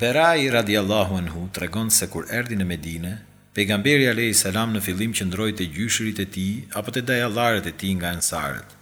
Berai radijallahu anhu tregon se kur erdhi në Medine, Pejgamberi alejhi selam në fillim qëndroi te gjyshërit e tij apo te dajallarët e tij nga ensarët,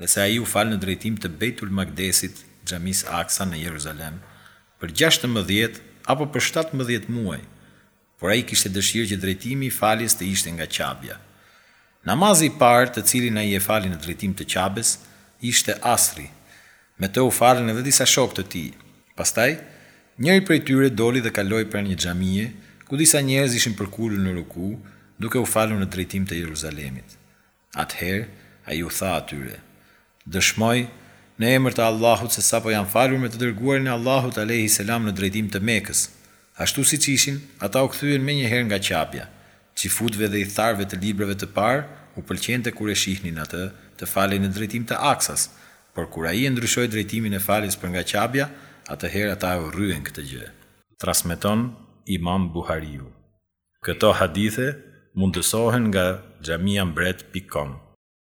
dhe se ai u fal në drejtim të Bejtul Makdesit, Xhamisë Aksa në Jeruzalem, për gjashtëmbëdhjetë apo për shtatëmbëdhjetë muaj, por ai kishte dëshirë që drejtimi i faljes të ishte nga Qabja. Namazi i parë të cilin ai e fali në drejtim të Qabes ishte Asri. Me të u falën edhe disa shokë të tij. Pastaj, njëri prej tyre doli dhe kaloi pranë një xhamie, ku disa njerëz ishin përkulur në ruku, duke u falur në drejtim të Jeruzalemit. Atëherë ai u tha atyre, Dëshmoj, në emër të Allahut se sapo jam falur me të Dërguarin e Allahut alejhi selam në drejtim të Mekës. Ashtu siç ishin, ata u kthyen menjëherë nga Qabja. Çifutëve dhe ithtarëve të librave të parë u pëlqente kur e shihnin atë të falej në drejtim të Aksas, por kur ai e ndryshoi drejtimin e faljes për nga Qabja, atëherë ata e urryen këtë gjë. Transmeton Imam Buhariu, Këto hadithe mundësohen nga Xhamia Mbret pik kom.